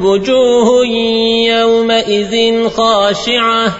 وجوه يومئذ خاشعة.